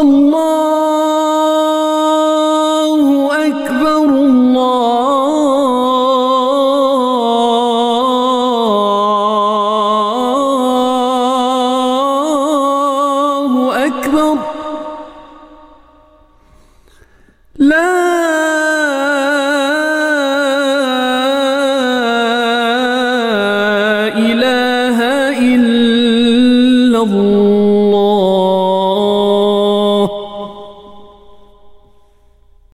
阿妈。